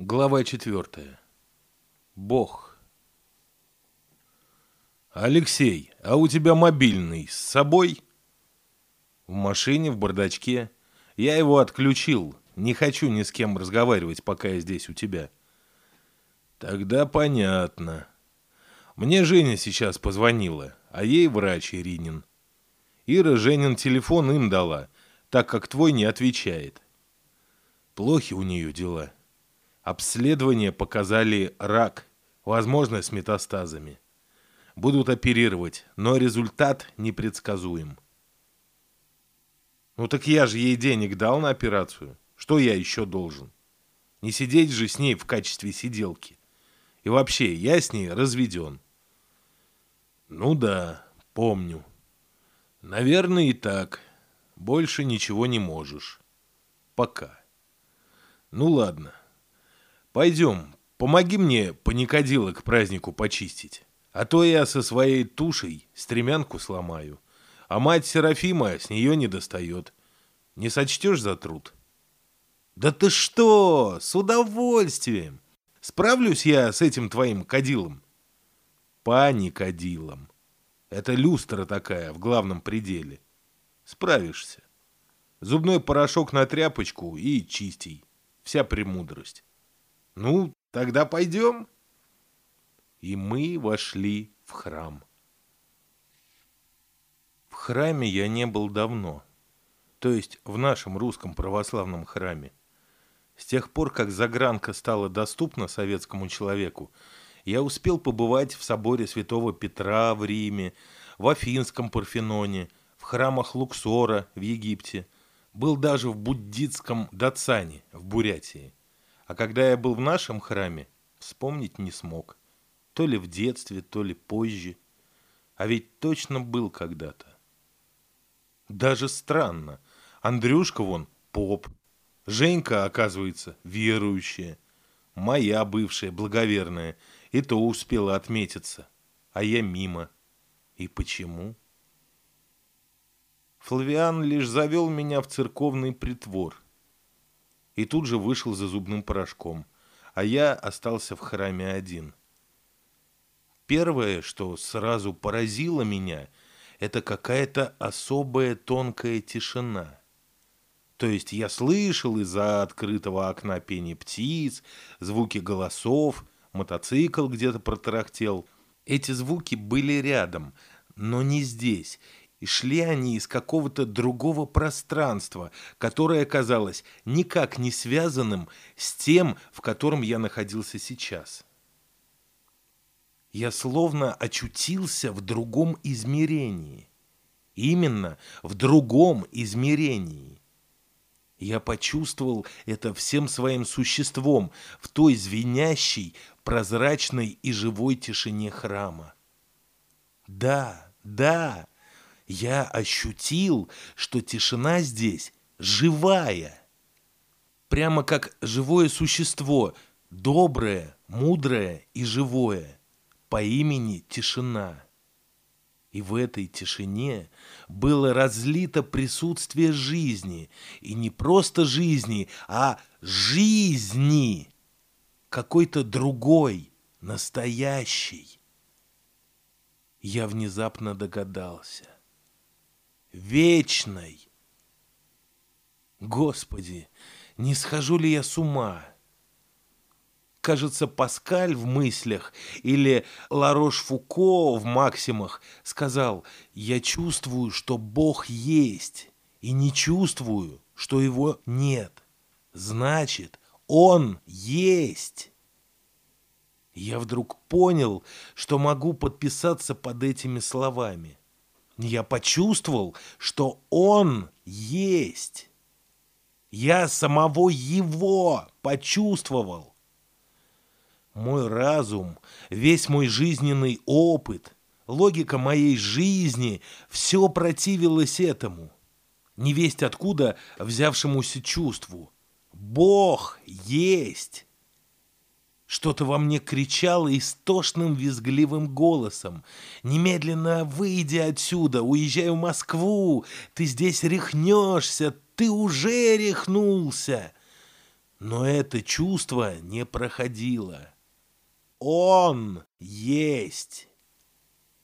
Глава четвертая. Бог. Алексей, а у тебя мобильный с собой? В машине, в бардачке. Я его отключил. Не хочу ни с кем разговаривать, пока я здесь у тебя. Тогда понятно. Мне Женя сейчас позвонила, а ей врач Иринин. Ира Женин телефон им дала, так как твой не отвечает. Плохи у нее дела. Обследования показали рак, возможно, с метастазами. Будут оперировать, но результат непредсказуем. Ну так я же ей денег дал на операцию. Что я еще должен? Не сидеть же с ней в качестве сиделки. И вообще, я с ней разведен. Ну да, помню. Наверное, и так. Больше ничего не можешь. Пока. Ну ладно. Пойдем, помоги мне паникодила к празднику почистить. А то я со своей тушей стремянку сломаю. А мать Серафима с нее не достает. Не сочтешь за труд? Да ты что, с удовольствием. Справлюсь я с этим твоим кадилом? Паникодилом. Это люстра такая в главном пределе. Справишься. Зубной порошок на тряпочку и чистей. Вся премудрость. Ну, тогда пойдем. И мы вошли в храм. В храме я не был давно. То есть в нашем русском православном храме. С тех пор, как загранка стала доступна советскому человеку, я успел побывать в соборе святого Петра в Риме, в Афинском Парфеноне, в храмах Луксора в Египте, был даже в буддитском Дацане в Бурятии. А когда я был в нашем храме, вспомнить не смог. То ли в детстве, то ли позже. А ведь точно был когда-то. Даже странно. Андрюшка вон поп. Женька, оказывается, верующая. Моя бывшая, благоверная, и то успела отметиться. А я мимо. И почему? Флавиан лишь завел меня в церковный притвор – и тут же вышел за зубным порошком, а я остался в храме один. Первое, что сразу поразило меня, это какая-то особая тонкая тишина. То есть я слышал из-за открытого окна пение птиц, звуки голосов, мотоцикл где-то протарахтел. Эти звуки были рядом, но не здесь, и шли они из какого-то другого пространства, которое казалось никак не связанным с тем, в котором я находился сейчас. Я словно очутился в другом измерении. Именно в другом измерении. Я почувствовал это всем своим существом в той звенящей, прозрачной и живой тишине храма. Да, да, я ощутил, что тишина здесь живая. Прямо как живое существо, доброе, мудрое и живое, по имени Тишина. И в этой тишине было разлито присутствие жизни, и не просто жизни, а жизни, какой-то другой, настоящий. Я внезапно догадался вечной. Господи, не схожу ли я с ума? Кажется, Паскаль в мыслях или Ларош-Фуко в максимах сказал, я чувствую, что Бог есть, и не чувствую, что его нет. Значит, Он есть. Я вдруг понял, что могу подписаться под этими словами. Я почувствовал, что он есть. Я самого его почувствовал. Мой разум, весь мой жизненный опыт, логика моей жизни – все противилось этому. Невесть откуда взявшемуся чувству. Бог есть. Что-то во мне кричало истошным визгливым голосом. «Немедленно выйди отсюда, уезжай в Москву! Ты здесь рехнешься, ты уже рехнулся!» Но это чувство не проходило. Он есть.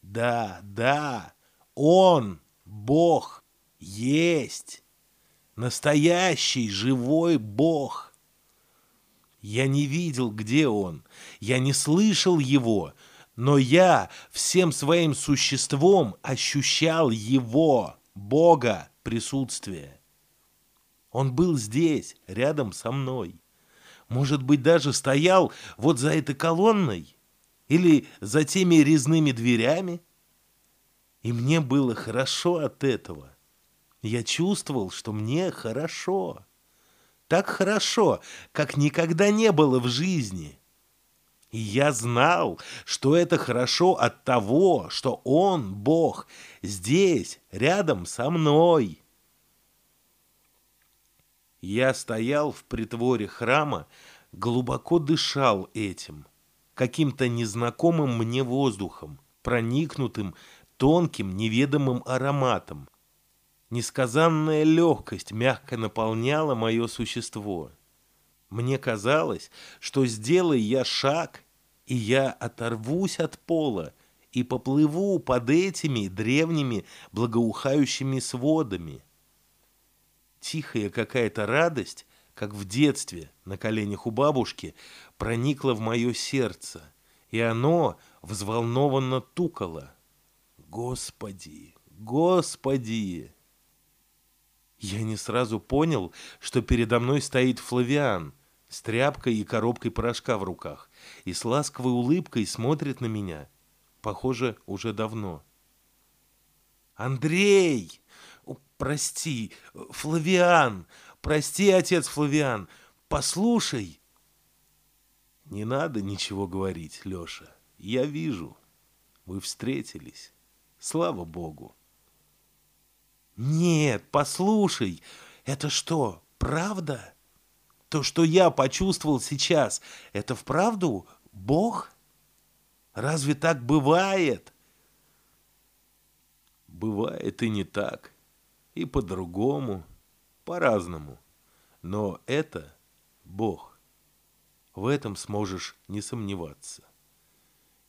Да, да, он, Бог, есть. Настоящий живой Бог. Я не видел, где он. Я не слышал его. Но я всем своим существом ощущал его, Бога, присутствие. Он был здесь, рядом со мной. Может быть, даже стоял вот за этой колонной? Или за теми резными дверями? И мне было хорошо от этого. Я чувствовал, что мне хорошо. Так хорошо, как никогда не было в жизни. И я знал, что это хорошо от того, что Он, Бог, здесь, рядом со мной. Я стоял в притворе храма, глубоко дышал этим, каким-то незнакомым мне воздухом, проникнутым тонким неведомым ароматом, Несказанная легкость мягко наполняла мое существо. Мне казалось, что сделай я шаг, и я оторвусь от пола и поплыву под этими древними благоухающими сводами. Тихая какая-то радость, как в детстве на коленях у бабушки, проникла в мое сердце, и оно взволнованно тукало. «Господи! Господи!» Я не сразу понял, что передо мной стоит Флавиан с тряпкой и коробкой порошка в руках и с ласковой улыбкой смотрит на меня. Похоже, уже давно. «Андрей! Прости, Флавиан! Прости, отец Флавиан! Послушай!» «Не надо ничего говорить, Леша. Я вижу. Вы встретились. Слава Богу!» «Нет, послушай, это что, правда? То, что я почувствовал сейчас, это вправду Бог? Разве так бывает?» «Бывает и не так, и по-другому, по-разному. Но это Бог. В этом сможешь не сомневаться.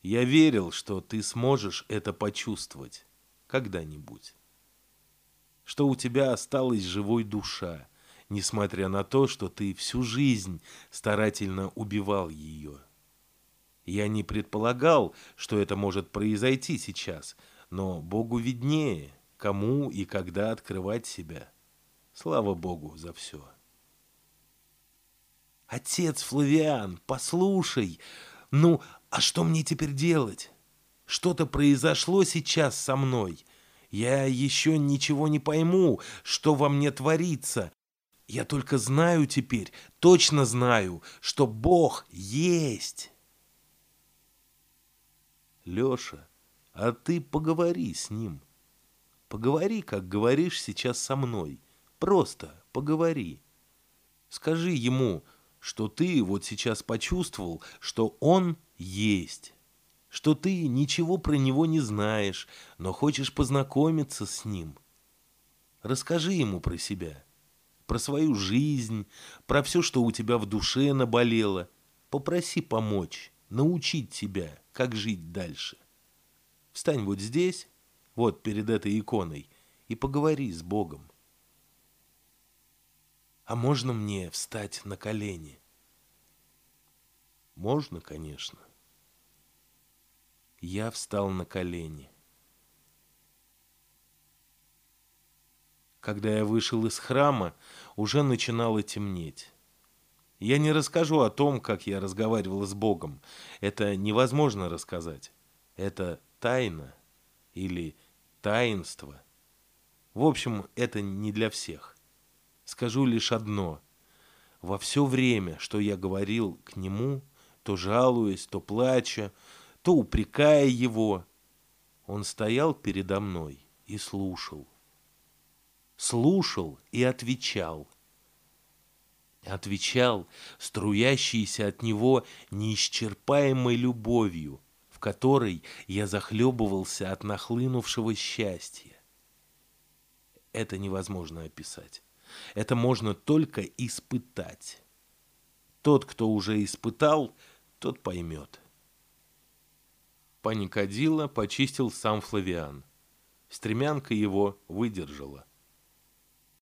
Я верил, что ты сможешь это почувствовать когда-нибудь» что у тебя осталась живой душа, несмотря на то, что ты всю жизнь старательно убивал ее. Я не предполагал, что это может произойти сейчас, но Богу виднее, кому и когда открывать себя. Слава Богу за все. Отец Флавиан, послушай, ну, а что мне теперь делать? Что-то произошло сейчас со мной. Я еще ничего не пойму, что во мне творится. Я только знаю теперь, точно знаю, что Бог есть. Леша, а ты поговори с ним. Поговори, как говоришь сейчас со мной. Просто поговори. Скажи ему, что ты вот сейчас почувствовал, что он есть что ты ничего про него не знаешь, но хочешь познакомиться с ним. Расскажи ему про себя, про свою жизнь, про все, что у тебя в душе наболело. Попроси помочь, научить тебя, как жить дальше. Встань вот здесь, вот перед этой иконой, и поговори с Богом. А можно мне встать на колени? Можно, конечно. Я встал на колени. Когда я вышел из храма, уже начинало темнеть. Я не расскажу о том, как я разговаривал с Богом. Это невозможно рассказать. Это тайна или таинство. В общем, это не для всех. Скажу лишь одно. Во все время, что я говорил к нему, то жалуясь, то плача, то упрекая его. Он стоял передо мной и слушал. Слушал и отвечал. Отвечал струящийся от него неисчерпаемой любовью, в которой я захлебывался от нахлынувшего счастья. Это невозможно описать. Это можно только испытать. Тот, кто уже испытал, тот поймет. Паникадила почистил сам Флавиан. Стремянка его выдержала.